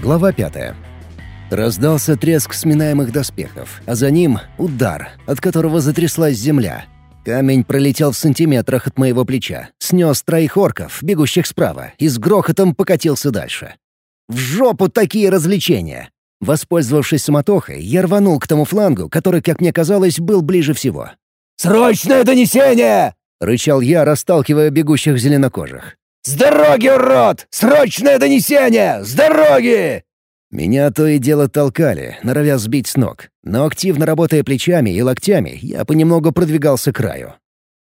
Глава пятая. Раздался треск сминаемых доспехов, а за ним — удар, от которого затряслась земля. Камень пролетел в сантиметрах от моего плеча, снес троих орков, бегущих справа, и с грохотом покатился дальше. В жопу такие развлечения! Воспользовавшись суматохой, я рванул к тому флангу, который, как мне казалось, был ближе всего. «Срочное донесение!» — рычал я, расталкивая бегущих зеленокожих. «С дороги, урод! Срочное донесение! С дороги!» Меня то и дело толкали, норовя сбить с ног, но активно работая плечами и локтями, я понемногу продвигался к краю.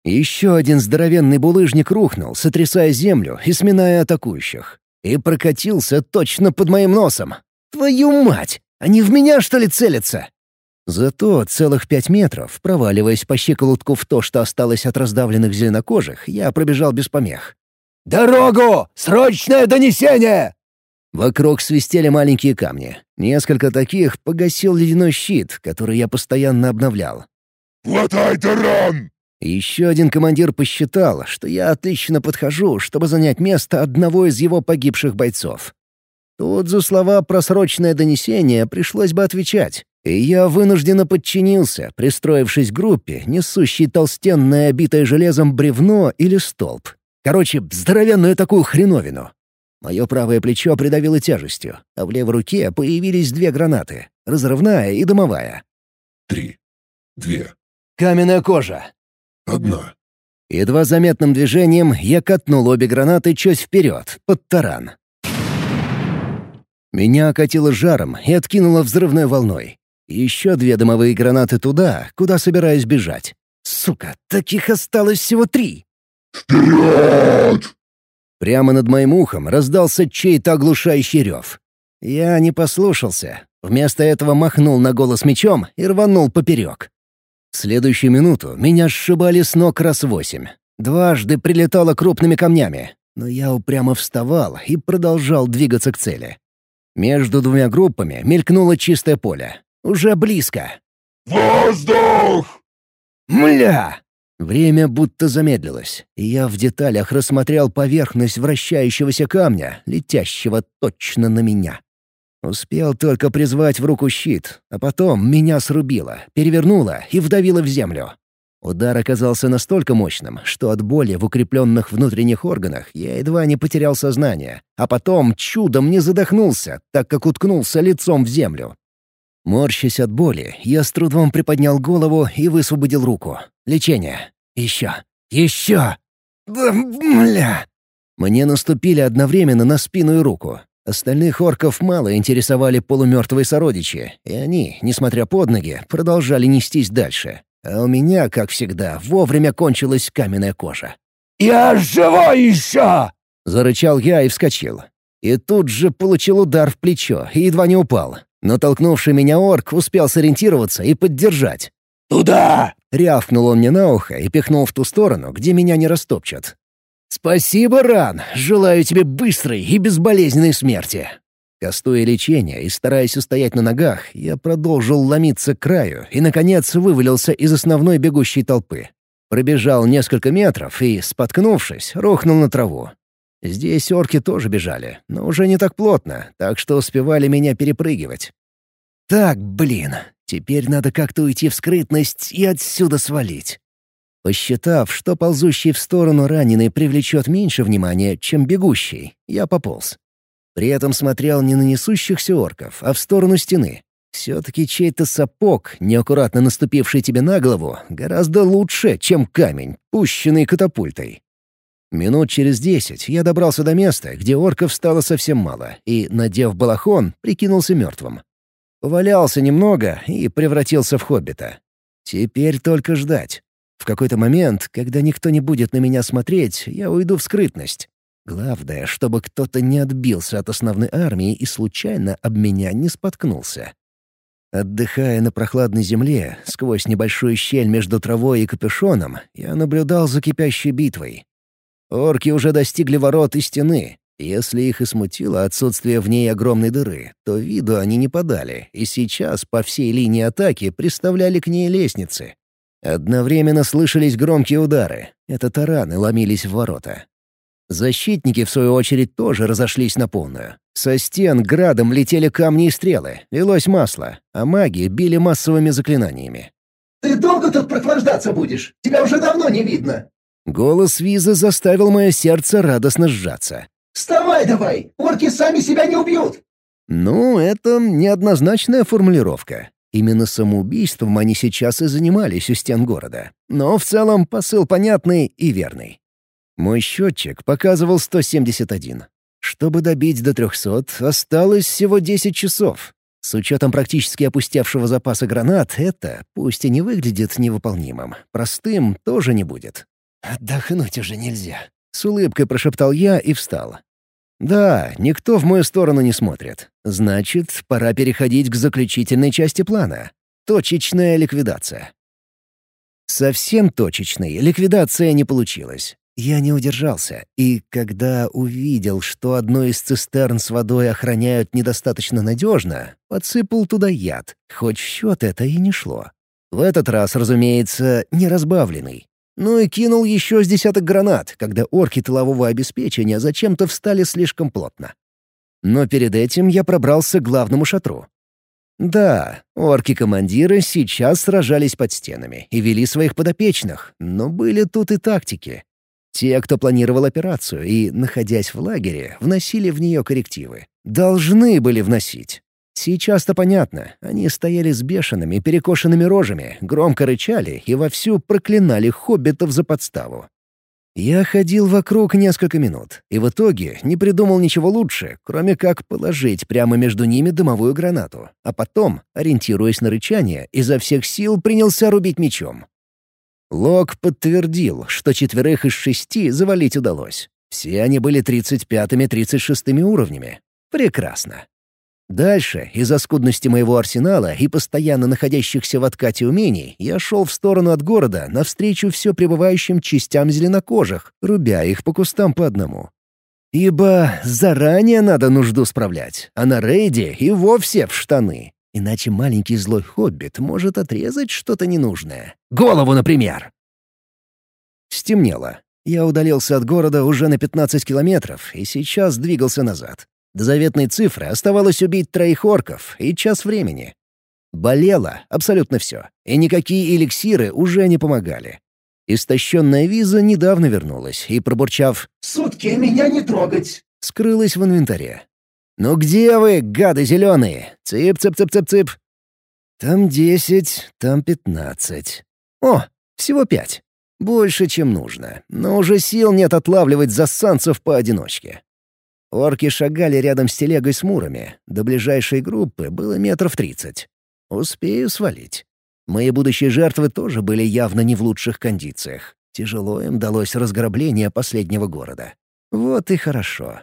Еще один здоровенный булыжник рухнул, сотрясая землю и сминая атакующих. И прокатился точно под моим носом. Твою мать! Они в меня, что ли, целятся? Зато целых пять метров, проваливаясь по щиколотку в то, что осталось от раздавленных зеленокожих, я пробежал без помех. «Дорогу! Срочное донесение!» Вокруг свистели маленькие камни. Несколько таких погасил ледяной щит, который я постоянно обновлял. «Хватай таран!» Еще один командир посчитал, что я отлично подхожу, чтобы занять место одного из его погибших бойцов. Тут за слова про срочное донесение пришлось бы отвечать, и я вынужденно подчинился, пристроившись к группе, несущей толстенное обитое железом бревно или столб. Короче, здоровенную такую хреновину. Мое правое плечо придавило тяжестью, а в левой руке появились две гранаты — разрывная и дымовая. «Три. Две. Каменная кожа. Одна». Едва заметным движением я катнул обе гранаты чуть вперед, под таран. Меня окатило жаром и откинуло взрывной волной. Еще две дымовые гранаты туда, куда собираюсь бежать. Сука, таких осталось всего три. «Вперед!» Прямо над моим ухом раздался чей-то оглушающий рев. Я не послушался. Вместо этого махнул на голос мечом и рванул поперек. В следующую минуту меня сшибали с ног раз восемь. Дважды прилетало крупными камнями, но я упрямо вставал и продолжал двигаться к цели. Между двумя группами мелькнуло чистое поле. Уже близко. «Воздух!» «Мля!» Время будто замедлилось, и я в деталях рассмотрел поверхность вращающегося камня, летящего точно на меня. Успел только призвать в руку щит, а потом меня срубило, перевернуло и вдавило в землю. Удар оказался настолько мощным, что от боли в укрепленных внутренних органах я едва не потерял сознание, а потом чудом не задохнулся, так как уткнулся лицом в землю. Морщась от боли, я с трудом приподнял голову и высвободил руку. Лечение. Еще. Еще. Бля. Мне наступили одновременно на спину и руку. Остальных орков мало интересовали полумертвые сородичи, и они, несмотря под ноги, продолжали нестись дальше. А у меня, как всегда, вовремя кончилась каменная кожа. «Я живой еще!» — зарычал я и вскочил. И тут же получил удар в плечо и едва не упал. Но толкнувший меня орк успел сориентироваться и поддержать. «Туда!» — рявкнул он мне на ухо и пихнул в ту сторону, где меня не растопчат. «Спасибо, Ран! Желаю тебе быстрой и безболезненной смерти!» Кастуя лечение и стараясь устоять на ногах, я продолжил ломиться к краю и, наконец, вывалился из основной бегущей толпы. Пробежал несколько метров и, споткнувшись, рухнул на траву. Здесь орки тоже бежали, но уже не так плотно, так что успевали меня перепрыгивать. Так, блин, теперь надо как-то уйти в скрытность и отсюда свалить. Посчитав, что ползущий в сторону раненый привлечет меньше внимания, чем бегущий, я пополз. При этом смотрел не на несущихся орков, а в сторону стены. Все-таки чей-то сапог, неаккуратно наступивший тебе на голову, гораздо лучше, чем камень, пущенный катапультой. Минут через десять я добрался до места, где орков стало совсем мало, и, надев балахон, прикинулся мертвым. Повалялся немного и превратился в хоббита. Теперь только ждать. В какой-то момент, когда никто не будет на меня смотреть, я уйду в скрытность. Главное, чтобы кто-то не отбился от основной армии и случайно об меня не споткнулся. Отдыхая на прохладной земле, сквозь небольшую щель между травой и капюшоном, я наблюдал за кипящей битвой. Орки уже достигли ворот и стены. Если их и смутило отсутствие в ней огромной дыры, то виду они не подали, и сейчас по всей линии атаки приставляли к ней лестницы. Одновременно слышались громкие удары. Это тараны ломились в ворота. Защитники, в свою очередь, тоже разошлись на полную. Со стен градом летели камни и стрелы, лилось масло, а маги били массовыми заклинаниями. «Ты долго тут прохлаждаться будешь? Тебя уже давно не видно!» Голос Виза заставил мое сердце радостно сжаться. «Вставай давай! Орки сами себя не убьют!» Ну, это неоднозначная формулировка. Именно самоубийством они сейчас и занимались у стен города. Но в целом посыл понятный и верный. Мой счетчик показывал 171. Чтобы добить до 300, осталось всего 10 часов. С учетом практически опустевшего запаса гранат, это, пусть и не выглядит невыполнимым, простым тоже не будет. «Отдохнуть уже нельзя», — с улыбкой прошептал я и встал. Да, никто в мою сторону не смотрит. Значит, пора переходить к заключительной части плана. Точечная ликвидация. Совсем точечной ликвидация не получилась. Я не удержался, и когда увидел, что одну из цистерн с водой охраняют недостаточно надежно, подсыпал туда яд, хоть в счет это и не шло. В этот раз, разумеется, не разбавленный. Ну и кинул еще с десяток гранат, когда орки тылового обеспечения зачем-то встали слишком плотно. Но перед этим я пробрался к главному шатру. Да, орки-командиры сейчас сражались под стенами и вели своих подопечных, но были тут и тактики. Те, кто планировал операцию и, находясь в лагере, вносили в нее коррективы. Должны были вносить. Сейчас-то понятно. Они стояли с бешеными, перекошенными рожами, громко рычали и вовсю проклинали хоббитов за подставу. Я ходил вокруг несколько минут, и в итоге не придумал ничего лучше, кроме как положить прямо между ними дымовую гранату, а потом, ориентируясь на рычание, изо всех сил принялся рубить мечом. Лок подтвердил, что четверых из шести завалить удалось. Все они были 35-36 уровнями. Прекрасно. Дальше, из-за скудности моего арсенала и постоянно находящихся в откате умений, я шел в сторону от города навстречу все пребывающим частям зеленокожих, рубя их по кустам по одному. Ибо заранее надо нужду справлять, а на рейде и вовсе в штаны. Иначе маленький злой хоббит может отрезать что-то ненужное. Голову, например. Стемнело. Я удалился от города уже на 15 километров и сейчас двигался назад. До заветной цифры оставалось убить троих орков и час времени. Болело абсолютно все, и никакие эликсиры уже не помогали. Истощенная виза недавно вернулась и, пробурчав «Сутки меня не трогать!» скрылась в инвентаре. «Ну где вы, гады зеленые? Цып-цып-цып-цып-цып!» «Там десять, там пятнадцать. О, всего пять. Больше, чем нужно, но уже сил нет отлавливать засанцев поодиночке. Орки шагали рядом с телегой с мурами. До ближайшей группы было метров тридцать. Успею свалить. Мои будущие жертвы тоже были явно не в лучших кондициях. Тяжело им далось разграбление последнего города. Вот и хорошо.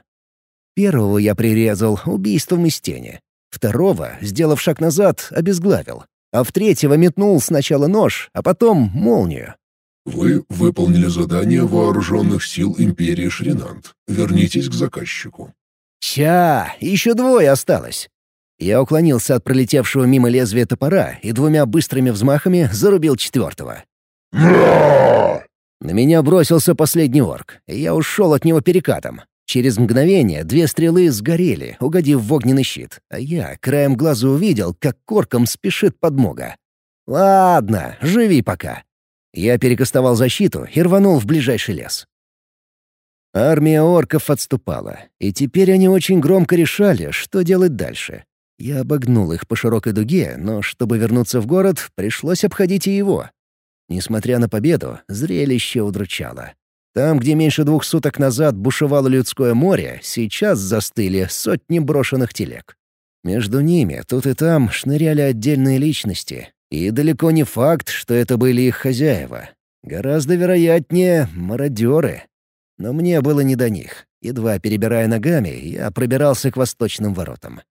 Первого я прирезал убийством из тени. Второго, сделав шаг назад, обезглавил. А в третьего метнул сначала нож, а потом молнию. Вы выполнили задание вооруженных сил Империи Шринант. Вернитесь к заказчику. Ща, еще двое осталось. Я уклонился от пролетевшего мимо лезвия топора и двумя быстрыми взмахами зарубил четвертого. На меня бросился последний орк, и я ушел от него перекатом. Через мгновение две стрелы сгорели, угодив в огненный щит, а я краем глаза увидел, как корком спешит подмога. «Ладно, живи пока. Я перекастовал защиту и рванул в ближайший лес. Армия орков отступала, и теперь они очень громко решали, что делать дальше. Я обогнул их по широкой дуге, но чтобы вернуться в город, пришлось обходить и его. Несмотря на победу, зрелище удручало. Там, где меньше двух суток назад бушевало людское море, сейчас застыли сотни брошенных телег. Между ними тут и там шныряли отдельные личности, и далеко не факт, что это были их хозяева. Гораздо вероятнее — мародеры. Но мне было не до них. Едва перебирая ногами, я пробирался к восточным воротам.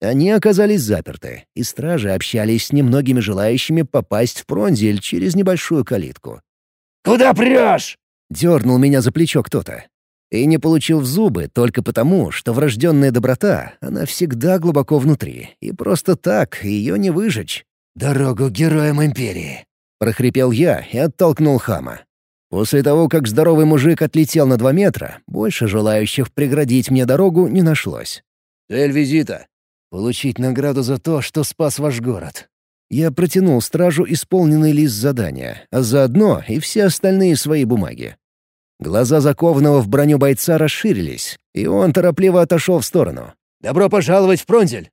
Они оказались заперты, и стражи общались с немногими желающими попасть в Пронзель через небольшую калитку. «Куда прешь?» — дернул меня за плечо кто-то. И не получил в зубы только потому, что врожденная доброта, она всегда глубоко внутри, и просто так ее не выжечь. «Дорогу героям Империи!» — прохрипел я и оттолкнул хама. После того, как здоровый мужик отлетел на два метра, больше желающих преградить мне дорогу не нашлось. «Цель визита?» «Получить награду за то, что спас ваш город». Я протянул стражу исполненный лист задания, а заодно и все остальные свои бумаги. Глаза закованного в броню бойца расширились, и он торопливо отошел в сторону. «Добро пожаловать в Пронзель!»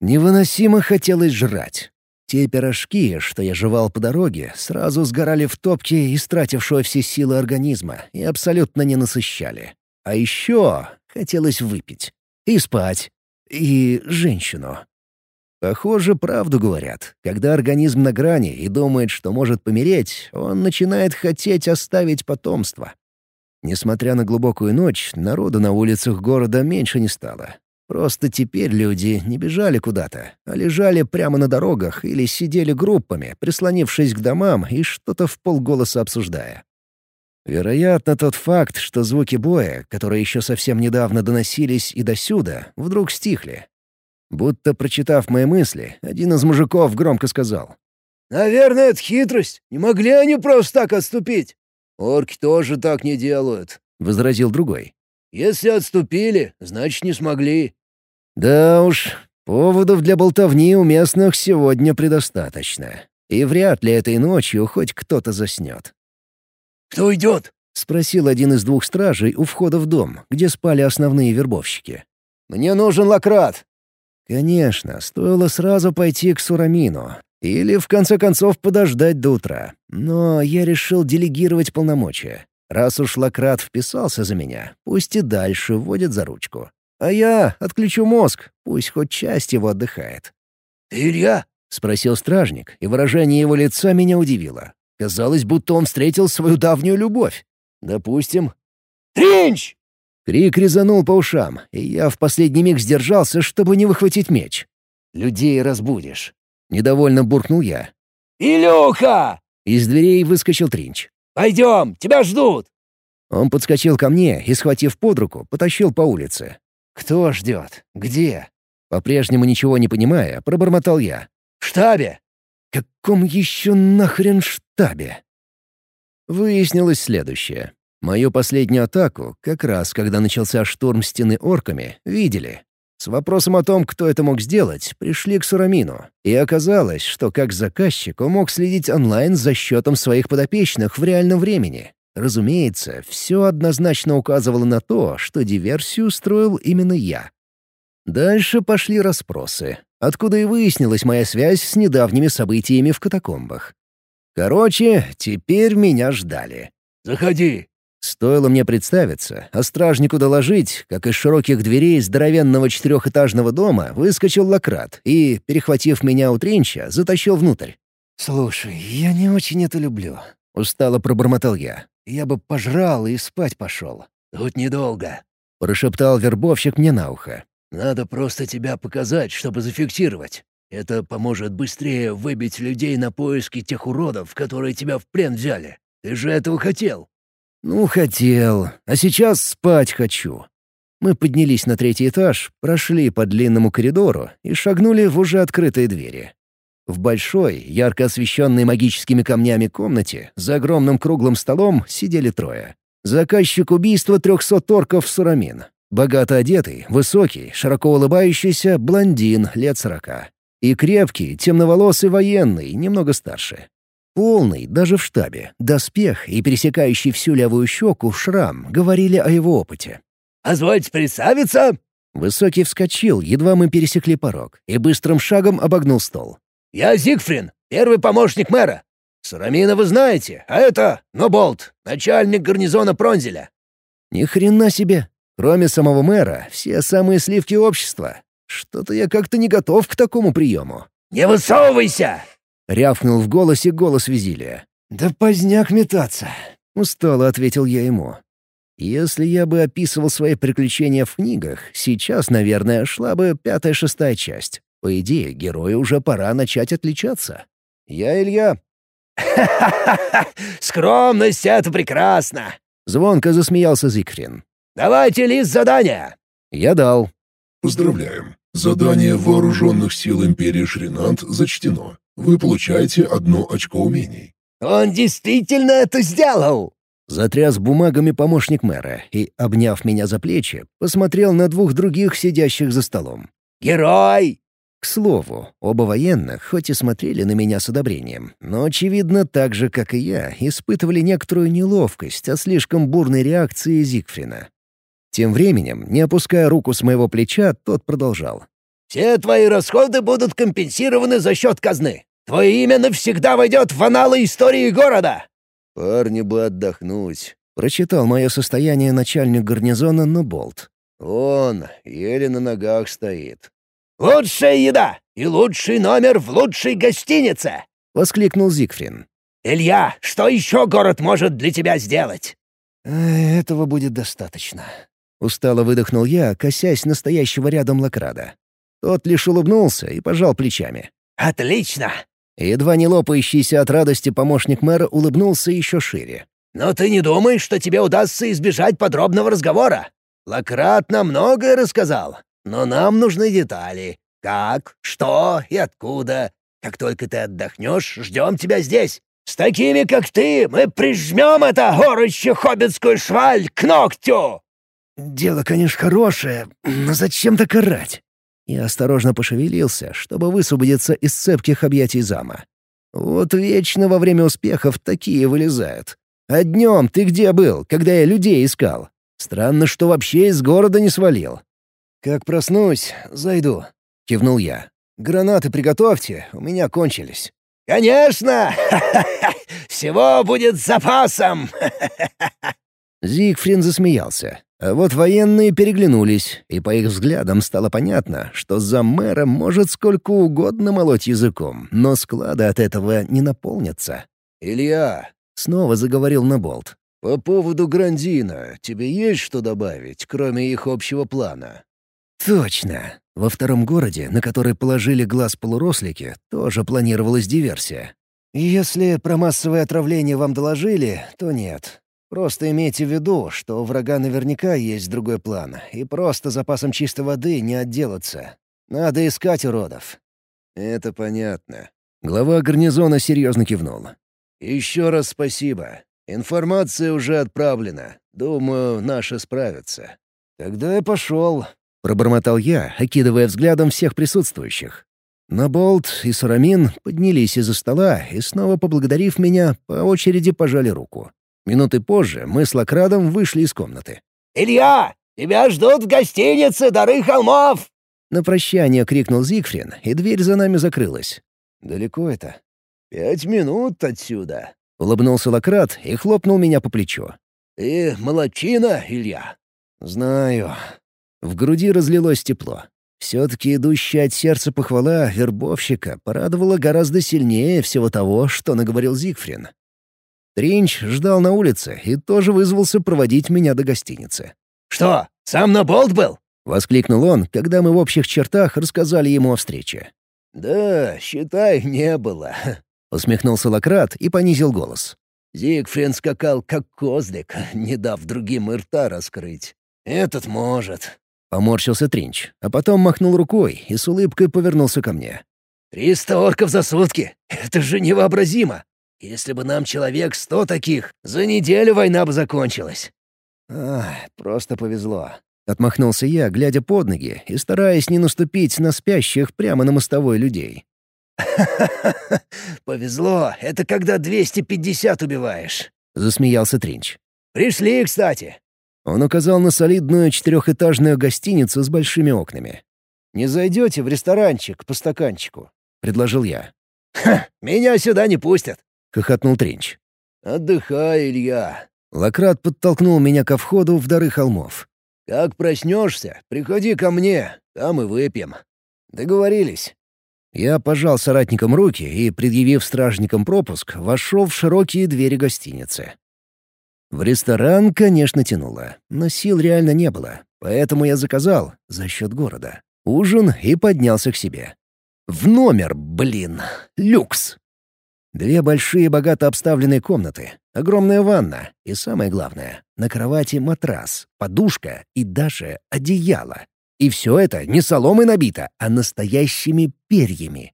Невыносимо хотелось жрать. Те пирожки, что я жевал по дороге, сразу сгорали в топке, истратившего все силы организма, и абсолютно не насыщали. А еще хотелось выпить. И спать. И женщину. Похоже, правду говорят. Когда организм на грани и думает, что может помереть, он начинает хотеть оставить потомство. Несмотря на глубокую ночь, народа на улицах города меньше не стало. Просто теперь люди не бежали куда-то, а лежали прямо на дорогах или сидели группами, прислонившись к домам и что-то в полголоса обсуждая. Вероятно, тот факт, что звуки боя, которые еще совсем недавно доносились и досюда, вдруг стихли. Будто прочитав мои мысли, один из мужиков громко сказал. «Наверное, это хитрость. Не могли они просто так отступить. Орки тоже так не делают», — возразил другой. «Если отступили, значит, не смогли. Да уж, поводов для болтовни у местных сегодня предостаточно. И вряд ли этой ночью хоть кто-то заснет. «Кто идет?» — спросил один из двух стражей у входа в дом, где спали основные вербовщики. «Мне нужен лакрат!» Конечно, стоило сразу пойти к Сурамину. Или, в конце концов, подождать до утра. Но я решил делегировать полномочия. Раз уж Лакрат вписался за меня, пусть и дальше вводит за ручку. А я отключу мозг, пусть хоть часть его отдыхает. «Ты Илья?» — спросил стражник, и выражение его лица меня удивило. Казалось, будто он встретил свою давнюю любовь. Допустим. «Тринч!» Крик резанул по ушам, и я в последний миг сдержался, чтобы не выхватить меч. «Людей разбудишь». Недовольно буркнул я. «Илюха!» Из дверей выскочил Тринч. «Пойдем, тебя ждут!» Он подскочил ко мне и, схватив под руку, потащил по улице. «Кто ждет? Где?» По-прежнему ничего не понимая, пробормотал я. «В штабе!» «Каком еще нахрен штабе?» Выяснилось следующее. Мою последнюю атаку, как раз когда начался штурм стены орками, видели. С вопросом о том, кто это мог сделать, пришли к Сурамину. И оказалось, что как заказчик он мог следить онлайн за счетом своих подопечных в реальном времени. Разумеется, все однозначно указывало на то, что диверсию устроил именно я. Дальше пошли расспросы, откуда и выяснилась моя связь с недавними событиями в катакомбах. Короче, теперь меня ждали. «Заходи!» Стоило мне представиться, а стражнику доложить, как из широких дверей здоровенного четырехэтажного дома выскочил Лакрат и, перехватив меня у тренча, затащил внутрь. «Слушай, я не очень это люблю», — устало пробормотал я. Я бы пожрал и спать пошел. «Тут недолго», — прошептал вербовщик мне на ухо. «Надо просто тебя показать, чтобы зафиксировать. Это поможет быстрее выбить людей на поиски тех уродов, которые тебя в плен взяли. Ты же этого хотел». «Ну, хотел. А сейчас спать хочу». Мы поднялись на третий этаж, прошли по длинному коридору и шагнули в уже открытые двери. В большой, ярко освещенной магическими камнями комнате за огромным круглым столом сидели трое. Заказчик убийства трехсот торков Сурамин. Богато одетый, высокий, широко улыбающийся блондин лет сорока. И крепкий, темноволосый военный, немного старше. Полный, даже в штабе, доспех и пересекающий всю левую щеку шрам говорили о его опыте. «Позвольте представиться!» Высокий вскочил, едва мы пересекли порог, и быстрым шагом обогнул стол. «Я Зигфрин, первый помощник мэра. Сурамина вы знаете, а это Ноболт, начальник гарнизона Пронзеля». «Ни хрена себе! Кроме самого мэра, все самые сливки общества. Что-то я как-то не готов к такому приему». «Не высовывайся!» — рявкнул в голосе голос Визилия. «Да поздняк метаться», — устало ответил я ему. Если я бы описывал свои приключения в книгах, сейчас, наверное, шла бы пятая-шестая часть. По идее, герою уже пора начать отличаться. Я Илья. «Ха-ха-ха! Скромность — это прекрасно!» Звонко засмеялся Зигфрин. «Давайте лист задания!» Я дал. Поздравляем. Задание Вооруженных сил Империи Шринант зачтено. Вы получаете одно очко умений. Он действительно это сделал!» Затряс бумагами помощник мэра и, обняв меня за плечи, посмотрел на двух других, сидящих за столом. «Герой!» К слову, оба военных, хоть и смотрели на меня с одобрением, но, очевидно, так же, как и я, испытывали некоторую неловкость от слишком бурной реакции Зигфрина. Тем временем, не опуская руку с моего плеча, тот продолжал. «Все твои расходы будут компенсированы за счет казны. Твое имя навсегда войдет в аналы истории города!» «Парни бы отдохнуть», — прочитал мое состояние начальник гарнизона Ноболт. «Он еле на ногах стоит». «Лучшая еда и лучший номер в лучшей гостинице!» — воскликнул Зигфрин. «Илья, что еще город может для тебя сделать?» «Э, «Этого будет достаточно», — устало выдохнул я, косясь настоящего рядом Лакрада. Тот лишь улыбнулся и пожал плечами. «Отлично!» Едва не лопающийся от радости помощник мэра улыбнулся еще шире. «Но ты не думаешь, что тебе удастся избежать подробного разговора? Лакрат нам многое рассказал, но нам нужны детали. Как, что и откуда. Как только ты отдохнешь, ждем тебя здесь. С такими, как ты, мы прижмем это ороще хоббитскую шваль к ногтю!» «Дело, конечно, хорошее, но зачем так орать?» Я осторожно пошевелился, чтобы высвободиться из цепких объятий зама. Вот вечно во время успехов такие вылезают. А днем ты где был, когда я людей искал? Странно, что вообще из города не свалил. «Как проснусь, зайду», — кивнул я. «Гранаты приготовьте, у меня кончились». «Конечно! Всего будет с запасом!» Зигфрин засмеялся. А вот военные переглянулись, и по их взглядам стало понятно, что за мэра может сколько угодно молоть языком, но склады от этого не наполнятся. «Илья», — снова заговорил Наболт, — «по поводу Грандина тебе есть что добавить, кроме их общего плана?» «Точно. Во втором городе, на который положили глаз полурослики, тоже планировалась диверсия. Если про массовое отравление вам доложили, то нет. Просто имейте в виду, что у врага наверняка есть другой план, и просто запасом чистой воды не отделаться. Надо искать уродов». «Это понятно». Глава гарнизона серьезно кивнул. «Еще раз спасибо. Информация уже отправлена. Думаю, наши справятся». «Тогда я пошел», — пробормотал я, окидывая взглядом всех присутствующих. Наболт и Сурамин поднялись из-за стола и, снова поблагодарив меня, по очереди пожали руку. Минуты позже мы с Лакрадом вышли из комнаты. «Илья, тебя ждут в гостинице «Дары холмов!» На прощание крикнул Зигфрин, и дверь за нами закрылась. «Далеко это?» «Пять минут отсюда», — улыбнулся Лакрат и хлопнул меня по плечу. «Ты молодчина, Илья». «Знаю». В груди разлилось тепло. Все-таки идущая от сердца похвала вербовщика порадовала гораздо сильнее всего того, что наговорил Зигфрин. Тринч ждал на улице и тоже вызвался проводить меня до гостиницы. «Что, сам на болт был?» — воскликнул он, когда мы в общих чертах рассказали ему о встрече. «Да, считай, не было», — усмехнулся Лакрат и понизил голос. «Зигфрин скакал, как козлик, не дав другим рта раскрыть. Этот может». Поморщился Тринч, а потом махнул рукой и с улыбкой повернулся ко мне. «Триста орков за сутки! Это же невообразимо! Если бы нам человек сто таких, за неделю война бы закончилась». «Ах, просто повезло», — отмахнулся я, глядя под ноги и стараясь не наступить на спящих прямо на мостовой людей. «Ха-ха-ха! Повезло! Это когда 250 убиваешь!» — засмеялся Тринч. «Пришли, кстати!» Он указал на солидную четырехэтажную гостиницу с большими окнами. «Не зайдете в ресторанчик по стаканчику?» — предложил я. «Ха! Меня сюда не пустят!» — хохотнул Тринч. «Отдыхай, Илья». Лакрат подтолкнул меня ко входу в дары холмов. «Как проснешься, приходи ко мне, там и выпьем». «Договорились». Я пожал соратникам руки и, предъявив стражникам пропуск, вошел в широкие двери гостиницы. В ресторан, конечно, тянуло, но сил реально не было, поэтому я заказал, за счет города, ужин и поднялся к себе. В номер, блин, люкс. Две большие богато обставленные комнаты, огромная ванна и, самое главное, на кровати матрас, подушка и даже одеяло. И все это не соломой набито, а настоящими перьями.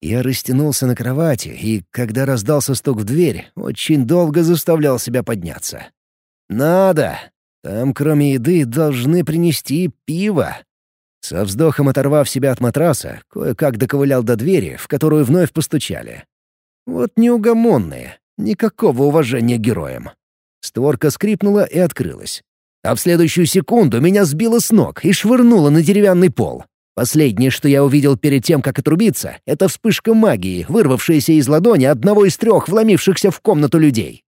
Я растянулся на кровати и, когда раздался стук в дверь, очень долго заставлял себя подняться. «Надо! Там, кроме еды, должны принести пиво!» Со вздохом оторвав себя от матраса, кое-как доковылял до двери, в которую вновь постучали. Вот неугомонные, никакого уважения героям. Створка скрипнула и открылась. А в следующую секунду меня сбило с ног и швырнуло на деревянный пол. Последнее, что я увидел перед тем, как отрубиться, это вспышка магии, вырвавшаяся из ладони одного из трех вломившихся в комнату людей.